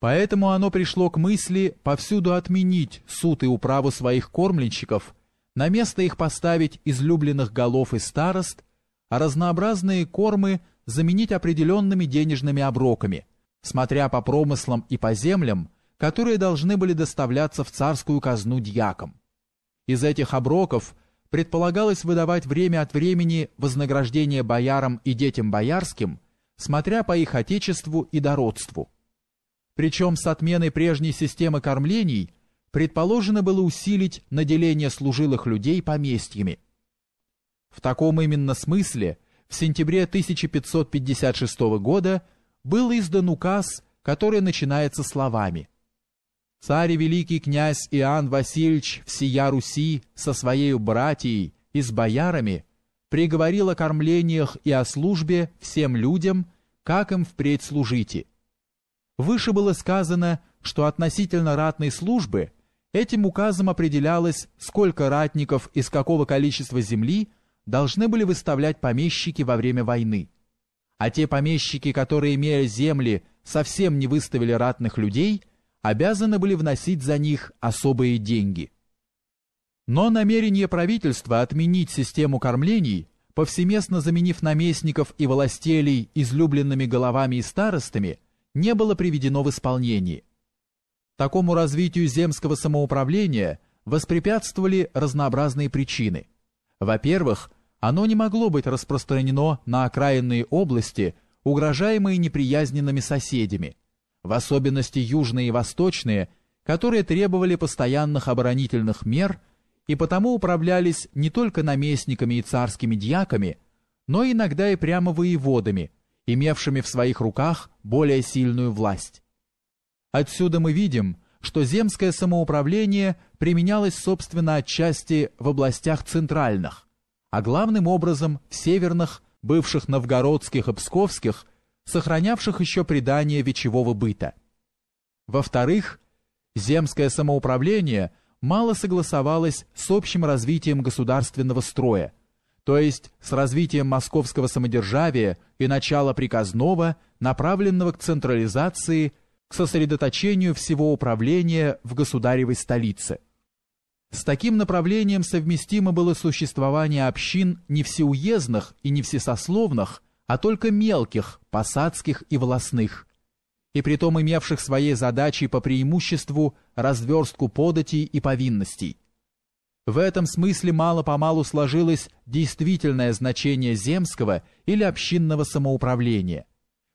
Поэтому оно пришло к мысли повсюду отменить суд и управу своих кормленщиков, на место их поставить излюбленных голов и старост, а разнообразные кормы заменить определенными денежными оброками, смотря по промыслам и по землям, которые должны были доставляться в царскую казну дьякам. Из этих оброков предполагалось выдавать время от времени вознаграждение боярам и детям боярским, смотря по их отечеству и дородству. Причем с отменой прежней системы кормлений предположено было усилить наделение служилых людей поместьями. В таком именно смысле в сентябре 1556 года был издан указ, который начинается словами «Царь и великий князь Иоанн Васильевич всея Руси со своей братьей и с боярами приговорил о кормлениях и о службе всем людям, как им впредь служите» Выше было сказано, что относительно ратной службы этим указом определялось, сколько ратников из какого количества земли должны были выставлять помещики во время войны. А те помещики, которые, имея земли, совсем не выставили ратных людей, обязаны были вносить за них особые деньги. Но намерение правительства отменить систему кормлений, повсеместно заменив наместников и властелей излюбленными головами и старостами – не было приведено в исполнение. Такому развитию земского самоуправления воспрепятствовали разнообразные причины. Во-первых, оно не могло быть распространено на окраинные области, угрожаемые неприязненными соседями, в особенности южные и восточные, которые требовали постоянных оборонительных мер и потому управлялись не только наместниками и царскими дьяками, но иногда и прямо воеводами – имевшими в своих руках более сильную власть. Отсюда мы видим, что земское самоуправление применялось, собственно, отчасти в областях центральных, а главным образом в северных, бывших новгородских и псковских, сохранявших еще предание вечевого быта. Во-вторых, земское самоуправление мало согласовалось с общим развитием государственного строя, то есть с развитием московского самодержавия и начала приказного, направленного к централизации, к сосредоточению всего управления в государевой столице. С таким направлением совместимо было существование общин не всеуездных и не всесословных, а только мелких, посадских и волосных, и притом имевших своей задачей по преимуществу разверстку податей и повинностей – в этом смысле мало-помалу сложилось действительное значение земского или общинного самоуправления.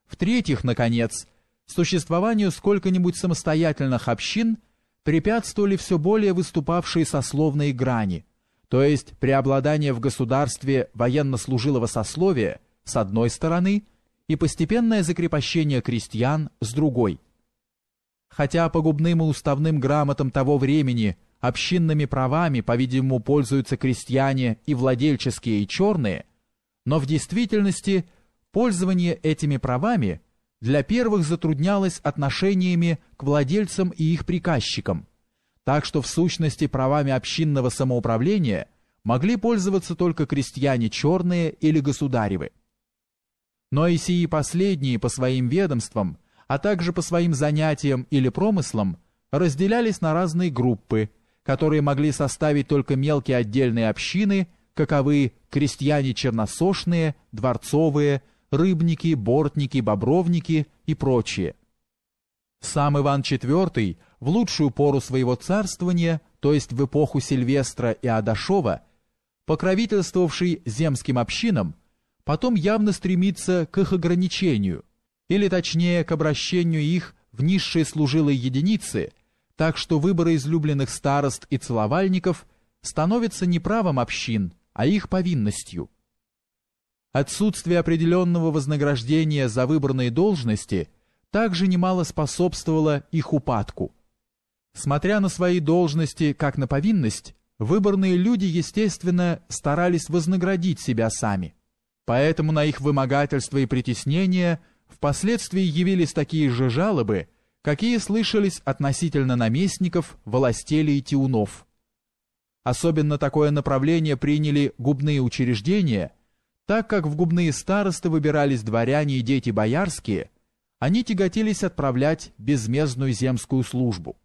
В-третьих, наконец, существованию сколько-нибудь самостоятельных общин препятствовали все более выступавшие сословные грани, то есть преобладание в государстве военно-служилого сословия с одной стороны и постепенное закрепощение крестьян с другой. Хотя по губным и уставным грамотам того времени – общинными правами, по-видимому, пользуются крестьяне и владельческие, и черные, но в действительности пользование этими правами для первых затруднялось отношениями к владельцам и их приказчикам, так что в сущности правами общинного самоуправления могли пользоваться только крестьяне черные или государевы. Но и сии последние по своим ведомствам, а также по своим занятиям или промыслам разделялись на разные группы – которые могли составить только мелкие отдельные общины, каковы крестьяне черносошные, дворцовые, рыбники, бортники, бобровники и прочие. Сам Иван IV в лучшую пору своего царствования, то есть в эпоху Сильвестра и Адашова, покровительствовавший земским общинам, потом явно стремится к их ограничению, или точнее к обращению их в низшие служилые единицы – так что выбор излюбленных старост и целовальников становится не правом общин, а их повинностью. Отсутствие определенного вознаграждения за выбранные должности также немало способствовало их упадку. Смотря на свои должности как на повинность, выборные люди, естественно, старались вознаградить себя сами. Поэтому на их вымогательство и притеснение впоследствии явились такие же жалобы, какие слышались относительно наместников, властелей и тиунов. Особенно такое направление приняли губные учреждения, так как в губные старосты выбирались дворяне и дети боярские, они тяготились отправлять безмездную земскую службу.